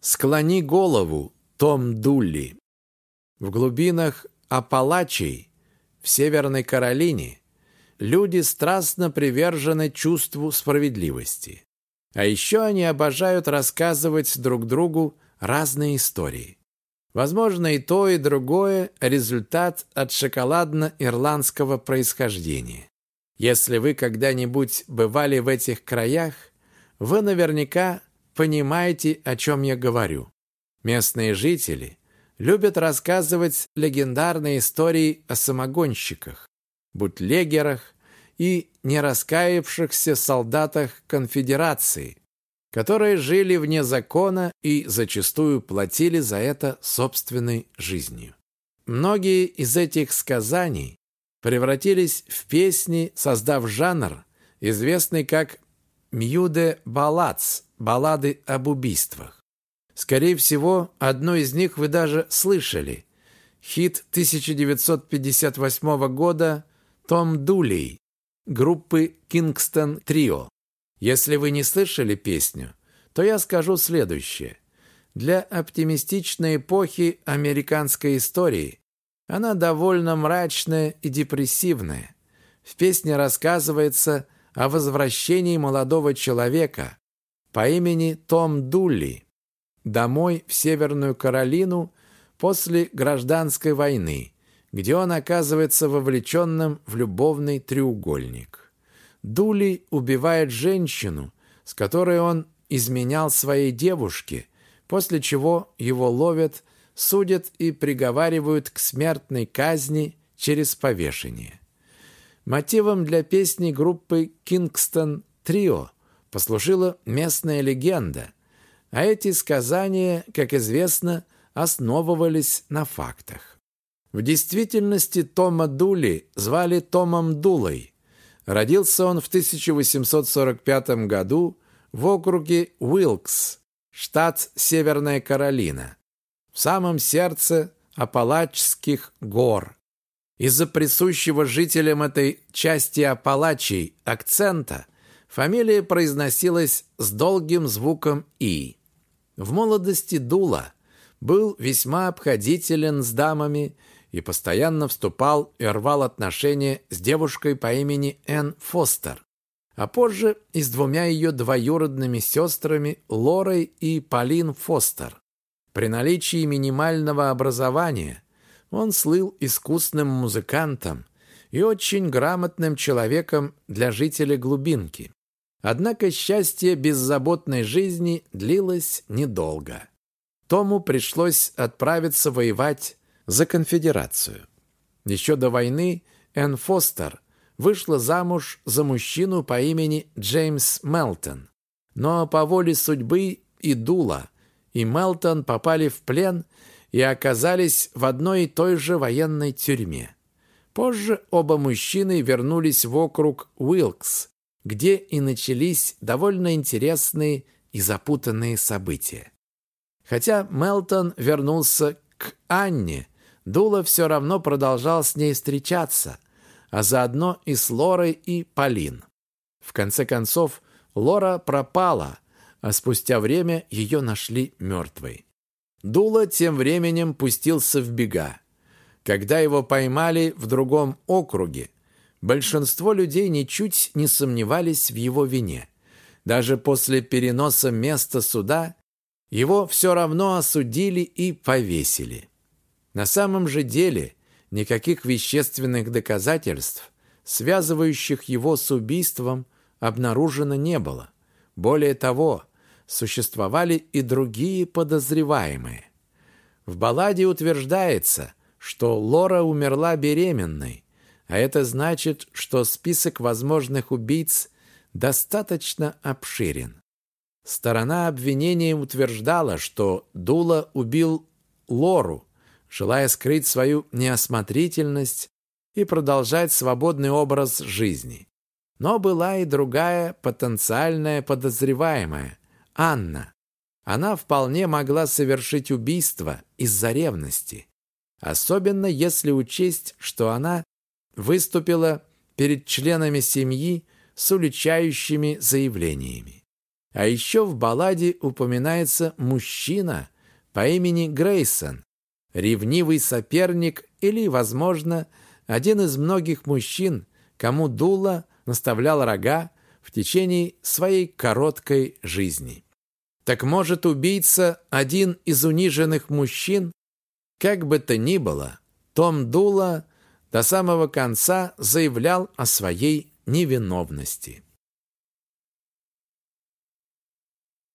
Склони голову, Том Дулли. В глубинах Апалачей, в Северной Каролине, люди страстно привержены чувству справедливости. А еще они обожают рассказывать друг другу разные истории. Возможно, и то, и другое – результат от шоколадно-ирландского происхождения. Если вы когда-нибудь бывали в этих краях, вы наверняка понимаете, о чем я говорю. Местные жители любят рассказывать легендарные истории о самогонщиках, бутлегерах и нераскаявшихся солдатах конфедерации, которые жили вне закона и зачастую платили за это собственной жизнью. Многие из этих сказаний превратились в песни, создав жанр, известный как «Мьюде Балац» баллады об убийствах. Скорее всего, одну из них вы даже слышали. Хит 1958 года «Том Дулей» группы «Кингстон Трио». Если вы не слышали песню, то я скажу следующее. Для оптимистичной эпохи американской истории она довольно мрачная и депрессивная. В песне рассказывается о возвращении молодого человека, по имени Том Дулли домой в Северную Каролину после гражданской войны, где он оказывается вовлеченным в любовный треугольник. Дули убивает женщину, с которой он изменял своей девушке, после чего его ловят, судят и приговаривают к смертной казни через повешение. Мотивом для песни группы «Кингстон Трио» послужила местная легенда, а эти сказания, как известно, основывались на фактах. В действительности Тома Дули звали Томом Дулой. Родился он в 1845 году в округе Уилкс, штат Северная Каролина, в самом сердце Апалачских гор. Из-за присущего жителям этой части Апалачей акцента – Фамилия произносилась с долгим звуком «и». В молодости Дула был весьма обходителен с дамами и постоянно вступал и рвал отношения с девушкой по имени Энн Фостер, а позже и с двумя ее двоюродными сестрами Лорой и Полин Фостер. При наличии минимального образования он слыл искусным музыкантом и очень грамотным человеком для жителей глубинки. Однако счастье беззаботной жизни длилось недолго. Тому пришлось отправиться воевать за конфедерацию. Еще до войны Энн Фостер вышла замуж за мужчину по имени Джеймс Мелтон. Но по воле судьбы и Дула, и Мелтон попали в плен и оказались в одной и той же военной тюрьме. Позже оба мужчины вернулись в округ Уилкс, где и начались довольно интересные и запутанные события. Хотя Мелтон вернулся к Анне, Дула все равно продолжал с ней встречаться, а заодно и с Лорой и Полин. В конце концов, Лора пропала, а спустя время ее нашли мертвой. Дула тем временем пустился в бега. Когда его поймали в другом округе, Большинство людей ничуть не сомневались в его вине. Даже после переноса места суда его все равно осудили и повесили. На самом же деле никаких вещественных доказательств, связывающих его с убийством, обнаружено не было. Более того, существовали и другие подозреваемые. В балладе утверждается, что Лора умерла беременной, а это значит, что список возможных убийц достаточно обширен. Сторона обвинения утверждала, что Дула убил Лору, желая скрыть свою неосмотрительность и продолжать свободный образ жизни. Но была и другая потенциальная подозреваемая – Анна. Она вполне могла совершить убийство из-за ревности. Особенно если учесть, что она выступила перед членами семьи с уличающими заявлениями. А еще в балладе упоминается мужчина по имени Грейсон, ревнивый соперник или, возможно, один из многих мужчин, кому Дула наставлял рога в течение своей короткой жизни. Так может убийца один из униженных мужчин? Как бы то ни было, Том Дула до самого конца заявлял о своей невиновности.